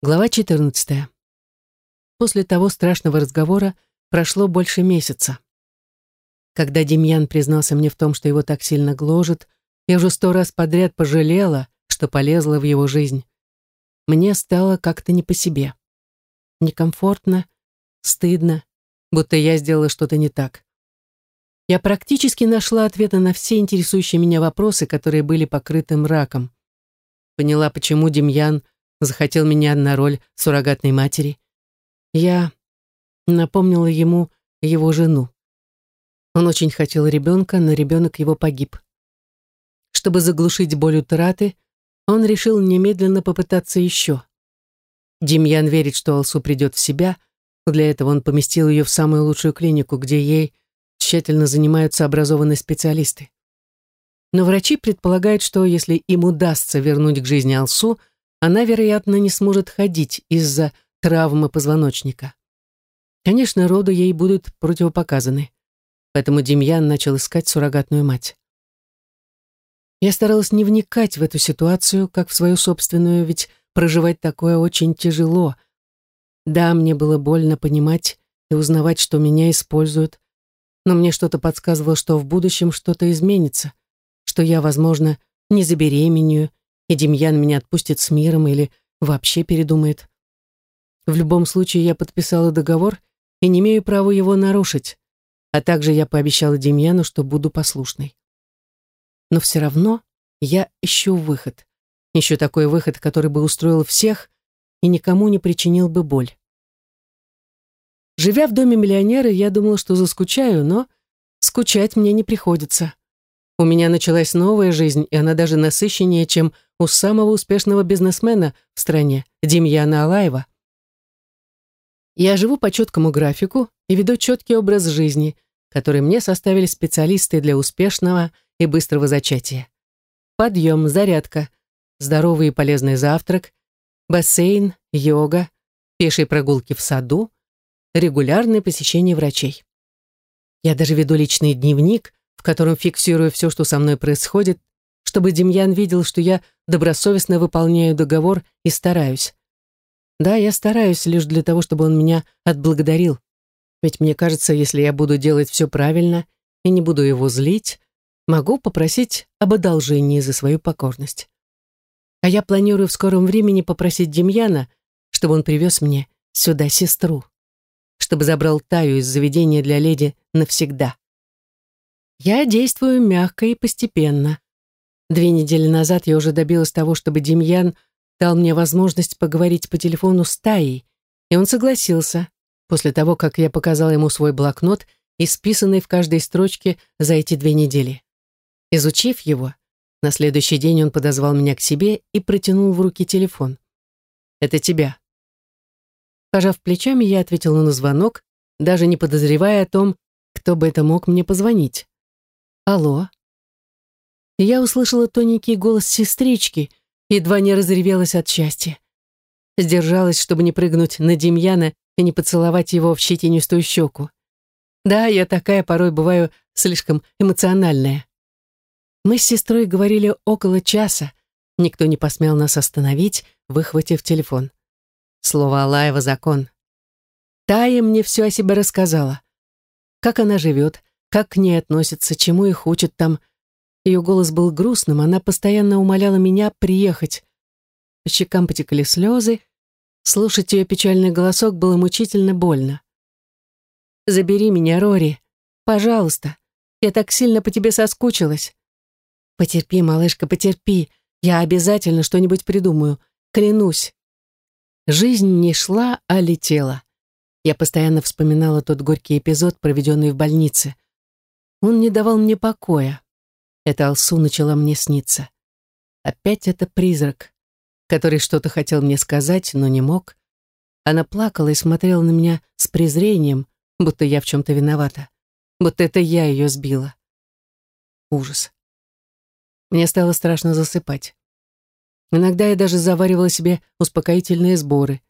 Глава 14. После того страшного разговора прошло больше месяца. Когда Демьян признался мне в том, что его так сильно гложет, я уже сто раз подряд пожалела, что полезла в его жизнь. Мне стало как-то не по себе. Некомфортно, стыдно, будто я сделала что-то не так. Я практически нашла ответы на все интересующие меня вопросы, которые были покрыты мраком. Поняла, почему Демьян – захотел меня на роль суррогатной матери. Я напомнила ему его жену. Он очень хотел ребенка, но ребенок его погиб. Чтобы заглушить боль утраты, он решил немедленно попытаться еще. Демьян верит, что Алсу придет в себя, для этого он поместил ее в самую лучшую клинику, где ей тщательно занимаются образованные специалисты. Но врачи предполагают, что если им удастся вернуть к жизни Алсу, она, вероятно, не сможет ходить из-за травмы позвоночника. Конечно, роду ей будут противопоказаны. Поэтому Демьян начал искать суррогатную мать. Я старалась не вникать в эту ситуацию, как в свою собственную, ведь проживать такое очень тяжело. Да, мне было больно понимать и узнавать, что меня используют, но мне что-то подсказывало, что в будущем что-то изменится, что я, возможно, не забеременею и Демьян меня отпустит с миром или вообще передумает. В любом случае я подписала договор и не имею права его нарушить, а также я пообещала Демьяну, что буду послушной. Но все равно я ищу выход. Ищу такой выход, который бы устроил всех и никому не причинил бы боль. Живя в доме миллионера, я думала, что заскучаю, но скучать мне не приходится. У меня началась новая жизнь, и она даже насыщеннее, чем у самого успешного бизнесмена в стране, Демьяна Алаева. Я живу по четкому графику и веду четкий образ жизни, который мне составили специалисты для успешного и быстрого зачатия. Подъем, зарядка, здоровый и полезный завтрак, бассейн, йога, пешие прогулки в саду, регулярное посещение врачей. Я даже веду личный дневник, в котором фиксирую все, что со мной происходит, чтобы Демьян видел, что я добросовестно выполняю договор и стараюсь. Да, я стараюсь лишь для того, чтобы он меня отблагодарил. Ведь мне кажется, если я буду делать все правильно и не буду его злить, могу попросить об одолжении за свою покорность. А я планирую в скором времени попросить Демьяна, чтобы он привез мне сюда сестру, чтобы забрал Таю из заведения для леди навсегда. Я действую мягко и постепенно. Две недели назад я уже добилась того, чтобы Демьян дал мне возможность поговорить по телефону с Таей, и он согласился, после того, как я показала ему свой блокнот, исписанный в каждой строчке за эти две недели. Изучив его, на следующий день он подозвал меня к себе и протянул в руки телефон. «Это тебя». Пожав плечами, я ответила на звонок, даже не подозревая о том, кто бы это мог мне позвонить. «Алло?» Я услышала тоненький голос сестрички, едва не разревелась от счастья. Сдержалась, чтобы не прыгнуть на Демьяна и не поцеловать его в щетинистую щеку. Да, я такая порой бываю слишком эмоциональная. Мы с сестрой говорили около часа. Никто не посмел нас остановить, выхватив телефон. Слово Алаева — закон. Тая мне все о себе рассказала. Как она живет, как к ней относятся, чему их учат там. Ее голос был грустным, она постоянно умоляла меня приехать. По щекам потекли слезы. Слушать ее печальный голосок было мучительно больно. «Забери меня, Рори. Пожалуйста. Я так сильно по тебе соскучилась». «Потерпи, малышка, потерпи. Я обязательно что-нибудь придумаю. Клянусь». Жизнь не шла, а летела. Я постоянно вспоминала тот горький эпизод, проведенный в больнице. Он не давал мне покоя. Эта Алсу начала мне сниться. Опять это призрак, который что-то хотел мне сказать, но не мог. Она плакала и смотрела на меня с презрением, будто я в чем-то виновата, будто это я ее сбила. Ужас. Мне стало страшно засыпать. Иногда я даже заваривала себе успокоительные сборы.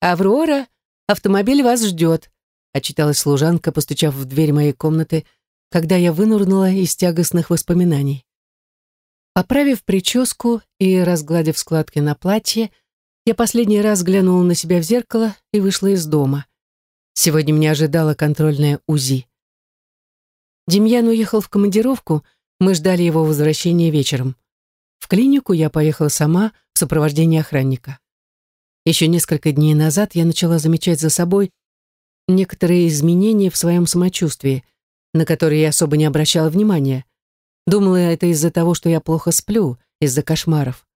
«Аврора, автомобиль вас ждет», отчиталась служанка, постучав в дверь моей комнаты, когда я вынурнула из тягостных воспоминаний. Поправив прическу и разгладив складки на платье, Я последний раз глянула на себя в зеркало и вышла из дома. Сегодня меня ожидала контрольная УЗИ. Демьян уехал в командировку, мы ждали его возвращения вечером. В клинику я поехала сама в сопровождении охранника. Еще несколько дней назад я начала замечать за собой некоторые изменения в своем самочувствии, на которые я особо не обращала внимания. Думала, это из-за того, что я плохо сплю, из-за кошмаров.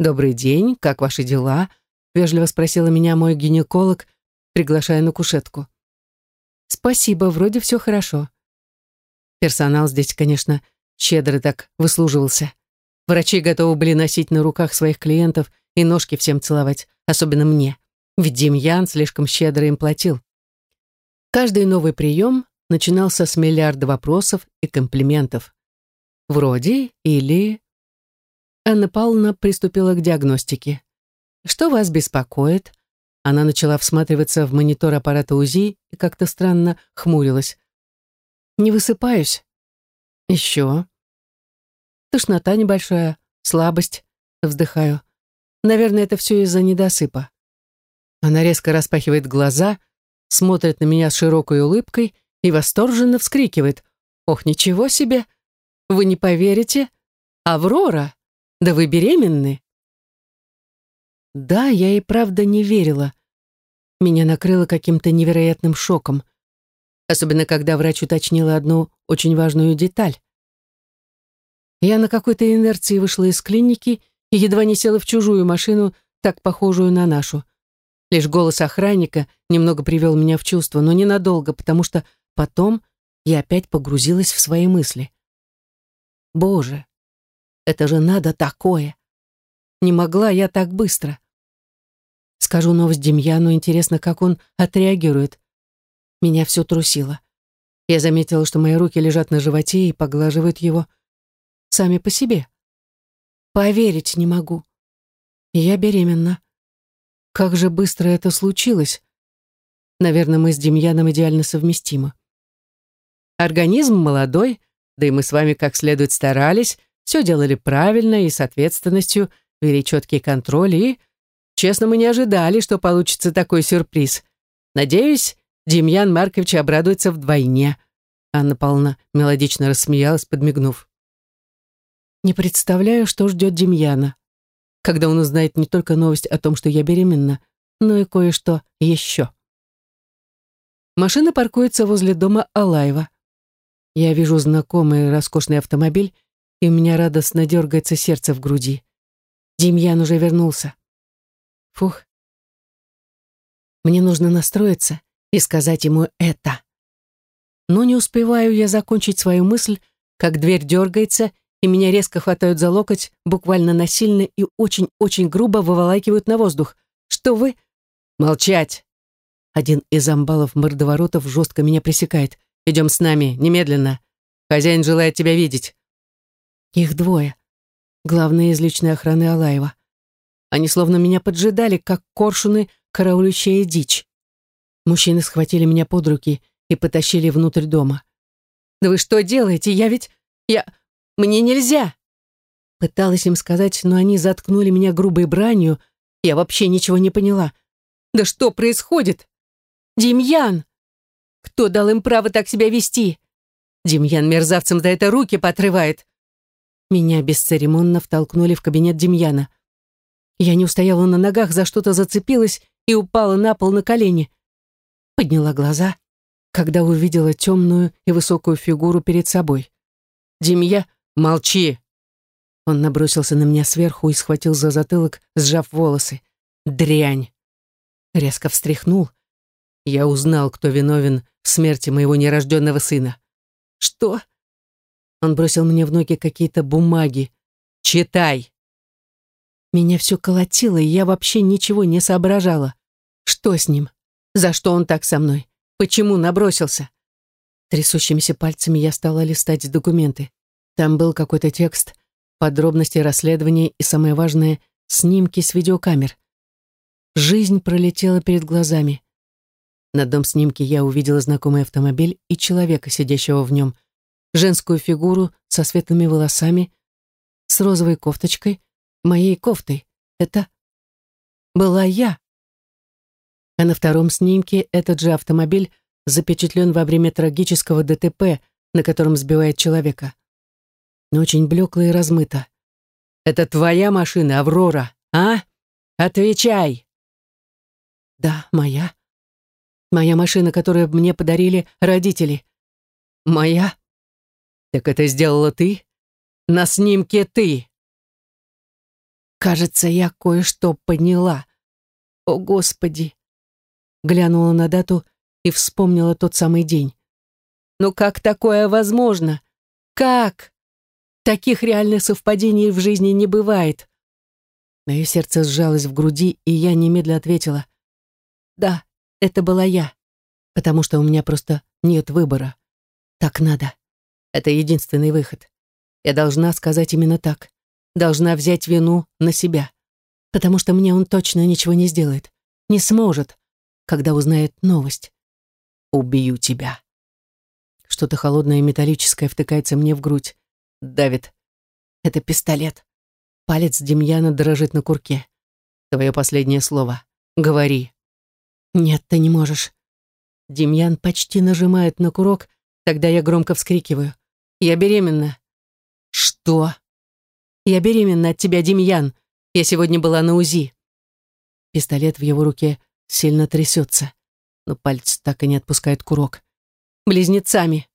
«Добрый день, как ваши дела?» — вежливо спросила меня мой гинеколог, приглашая на кушетку. «Спасибо, вроде все хорошо». Персонал здесь, конечно, щедро так выслуживался. Врачи готовы были носить на руках своих клиентов и ножки всем целовать, особенно мне, ведь Демьян слишком щедро им платил. Каждый новый прием начинался с миллиарда вопросов и комплиментов. Вроде или Анна Павловна приступила к диагностике. «Что вас беспокоит?» Она начала всматриваться в монитор аппарата УЗИ и как-то странно хмурилась. «Не высыпаюсь?» «Еще?» «Тошнота небольшая, слабость», — вздыхаю. «Наверное, это все из-за недосыпа». Она резко распахивает глаза, смотрит на меня с широкой улыбкой и восторженно вскрикивает. «Ох, ничего себе! Вы не поверите? Аврора!» Да вы беременны?» Да, я и правда не верила. Меня накрыло каким-то невероятным шоком. Особенно, когда врач уточнила одну очень важную деталь. Я на какой-то инерции вышла из клиники и едва не села в чужую машину, так похожую на нашу. Лишь голос охранника немного привел меня в чувство, но ненадолго, потому что потом я опять погрузилась в свои мысли. Боже, это же надо такое. Не могла я так быстро. Скажу новость Демьяну, интересно, как он отреагирует. Меня все трусило. Я заметила, что мои руки лежат на животе и поглаживают его сами по себе. Поверить не могу. Я беременна. Как же быстро это случилось. Наверное, мы с Демьяном идеально совместимы. Организм молодой, да и мы с вами как следует старались, все делали правильно и с ответственностью, вели четкий контроль и... Честно, мы не ожидали, что получится такой сюрприз. Надеюсь, Демьян Маркович обрадуется вдвойне. Анна Павловна мелодично рассмеялась, подмигнув. Не представляю, что ждет Демьяна, когда он узнает не только новость о том, что я беременна, но и кое-что еще. Машина паркуется возле дома Алаева. Я вижу знакомый роскошный автомобиль и у меня радостно дергается сердце в груди. Демьян уже вернулся. Фух. Мне нужно настроиться и сказать ему это. Но не успеваю я закончить свою мысль, как дверь дергается, и меня резко хватают за локоть, буквально насильно и очень-очень грубо выволакивают на воздух. Что вы? Молчать! Один из амбалов мордоворотов жестко меня пресекает. Идем с нами, немедленно. Хозяин желает тебя видеть. Их двое. Главные из личной охраны Алаева. Они словно меня поджидали, как коршуны, караулющая дичь. Мужчины схватили меня под руки и потащили внутрь дома. «Да вы что делаете? Я ведь... Я... Мне нельзя!» Пыталась им сказать, но они заткнули меня грубой бранью. Я вообще ничего не поняла. «Да что происходит? Демьян! Кто дал им право так себя вести? Демьян мерзавцам за это руки потрывает. Меня бесцеремонно втолкнули в кабинет Демьяна. Я не устояла на ногах, за что-то зацепилась и упала на пол на колени. Подняла глаза, когда увидела темную и высокую фигуру перед собой. «Демья, молчи!» Он набросился на меня сверху и схватил за затылок, сжав волосы. «Дрянь!» Резко встряхнул. Я узнал, кто виновен в смерти моего нерожденного сына. «Что?» Он бросил мне в ноги какие-то бумаги. «Читай!» Меня все колотило, и я вообще ничего не соображала. Что с ним? За что он так со мной? Почему набросился? Трясущимися пальцами я стала листать документы. Там был какой-то текст, подробности расследования и, самое важное, снимки с видеокамер. Жизнь пролетела перед глазами. На одном снимке я увидела знакомый автомобиль и человека, сидящего в нем женскую фигуру со светлыми волосами, с розовой кофточкой, моей кофтой. Это... была я. А на втором снимке этот же автомобиль запечатлен во время трагического ДТП, на котором сбивает человека. Но очень блекло и размыто. «Это твоя машина, Аврора, а? Отвечай!» «Да, моя. Моя машина, которую мне подарили родители. Моя?» «Так это сделала ты? На снимке ты!» Кажется, я кое-что поняла. О, Господи! Глянула на дату и вспомнила тот самый день. Но как такое возможно? Как? Таких реальных совпадений в жизни не бывает. Мое сердце сжалось в груди, и я немедля ответила. Да, это была я, потому что у меня просто нет выбора. Так надо. Это единственный выход. Я должна сказать именно так должна взять вину на себя, потому что мне он точно ничего не сделает, не сможет, когда узнает новость. Убью тебя. Что-то холодное и металлическое втыкается мне в грудь. Давид, это пистолет. Палец Демьяна дрожит на курке. Твое последнее слово. Говори. Нет, ты не можешь. Демьян почти нажимает на курок, тогда я громко вскрикиваю. Я беременна. Что? Я беременна от тебя, Демьян. Я сегодня была на УЗИ. Пистолет в его руке сильно трясется, но пальцы так и не отпускают курок. Близнецами.